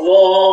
Allah.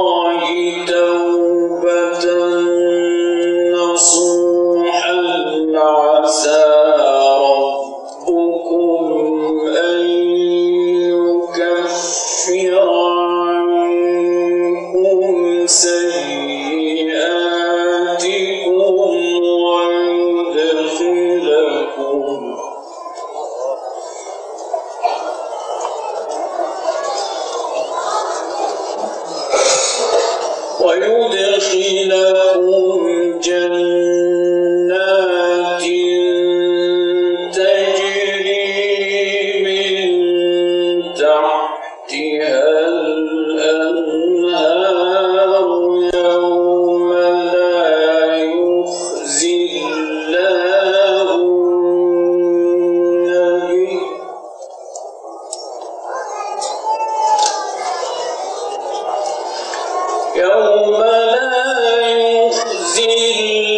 يوم لا يخزي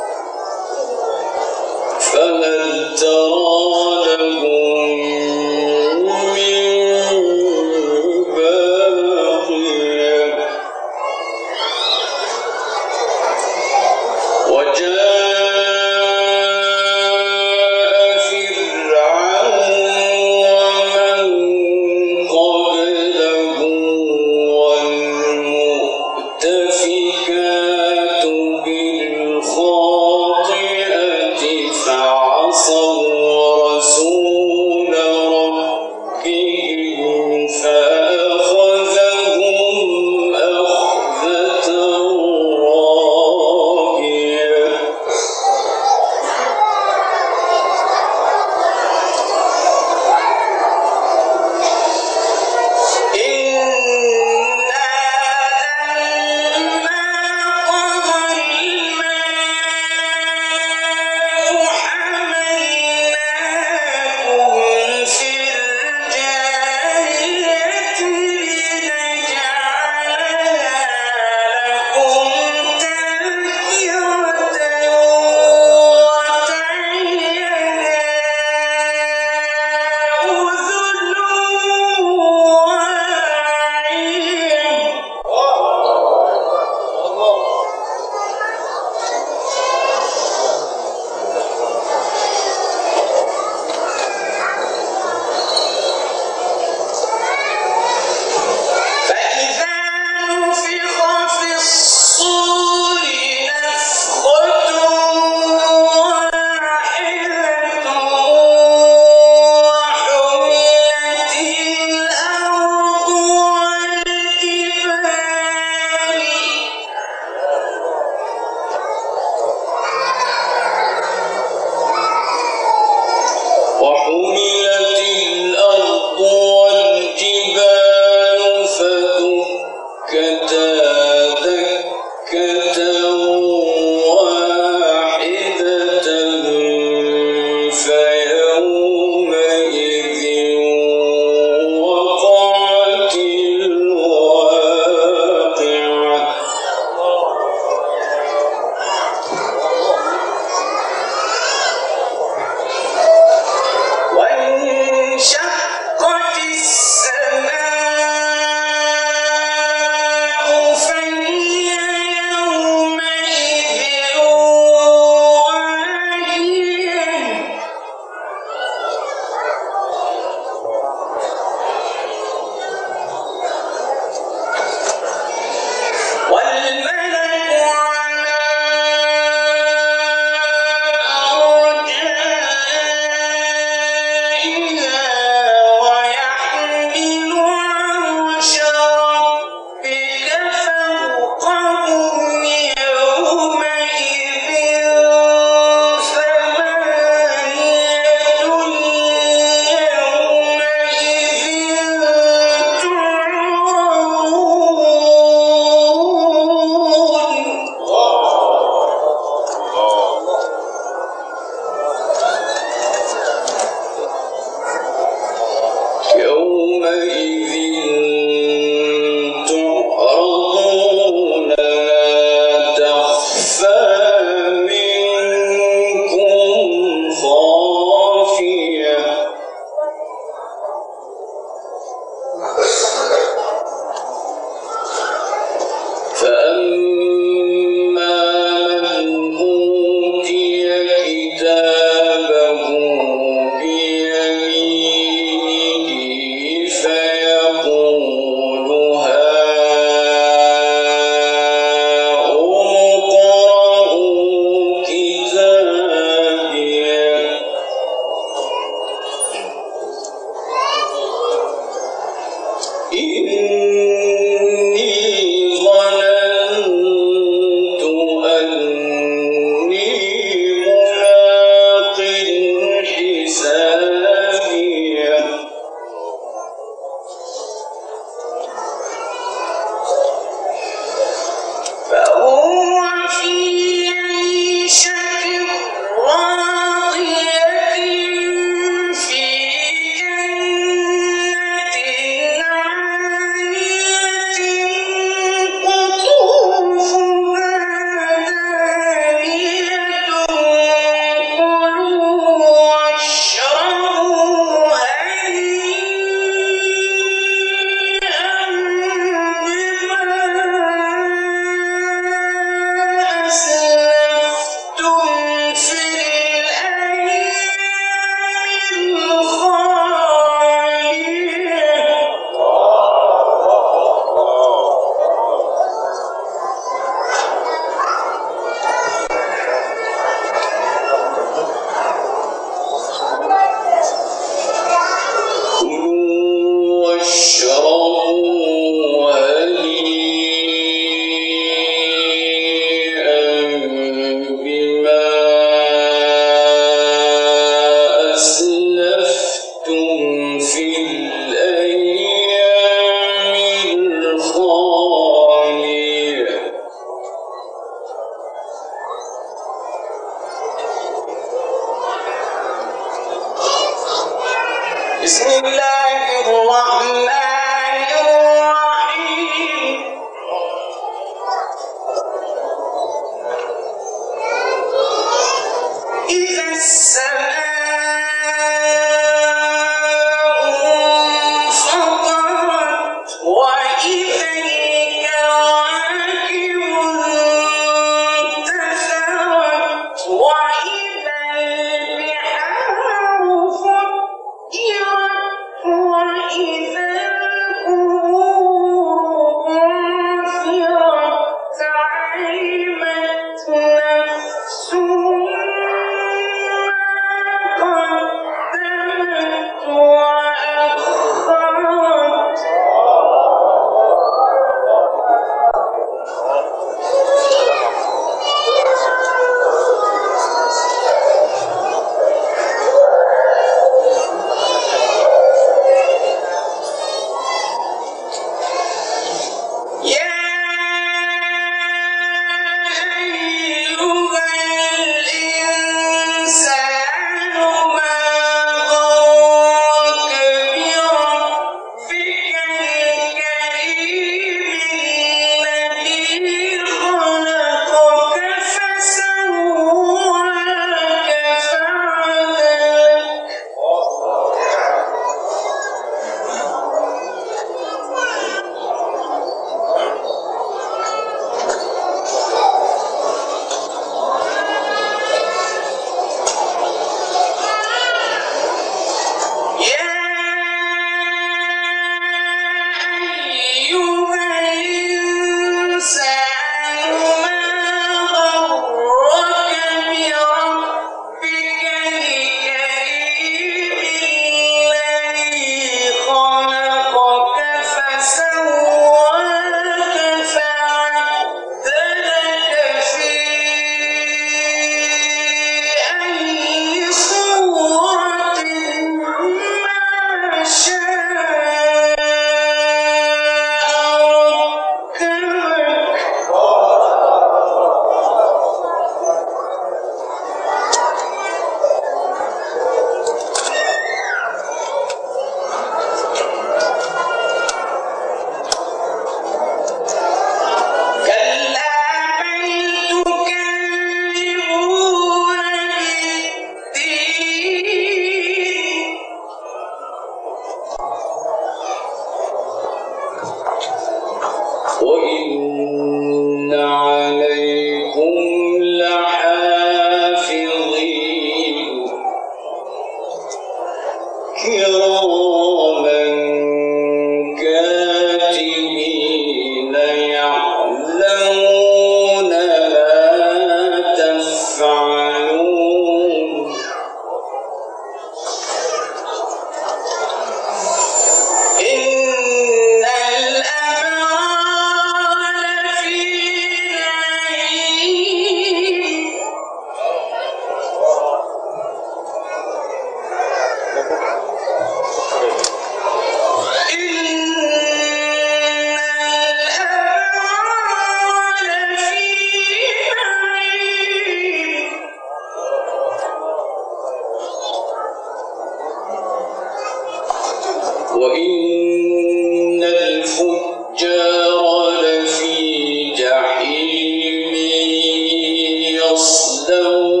slow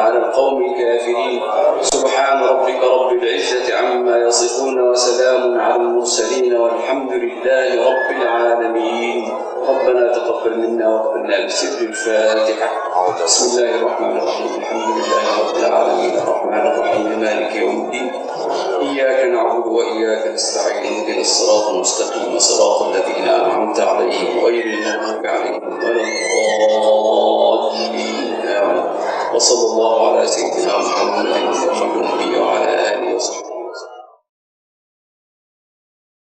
على القوم الكافرين. سبحان ربك رب العزة عما يصفون وسلام على المرسلين والحمد لله رب العالمين. ربنا تقبل منا وقبلنا بسر الفاتحة. بسم الله الرحمن الرحيم. الحمد لله رب العالمين. الرحمن الرحيم. مالك يوم الدين. إياك نعبد وإياك نستعين. اهدنا الصراط المستقيم. صراط الذين أنعمت عليهم غير المغضوب عليهم ولا الضالين. آمين. وصلى الله على سيدنا محمد وآله وصحبه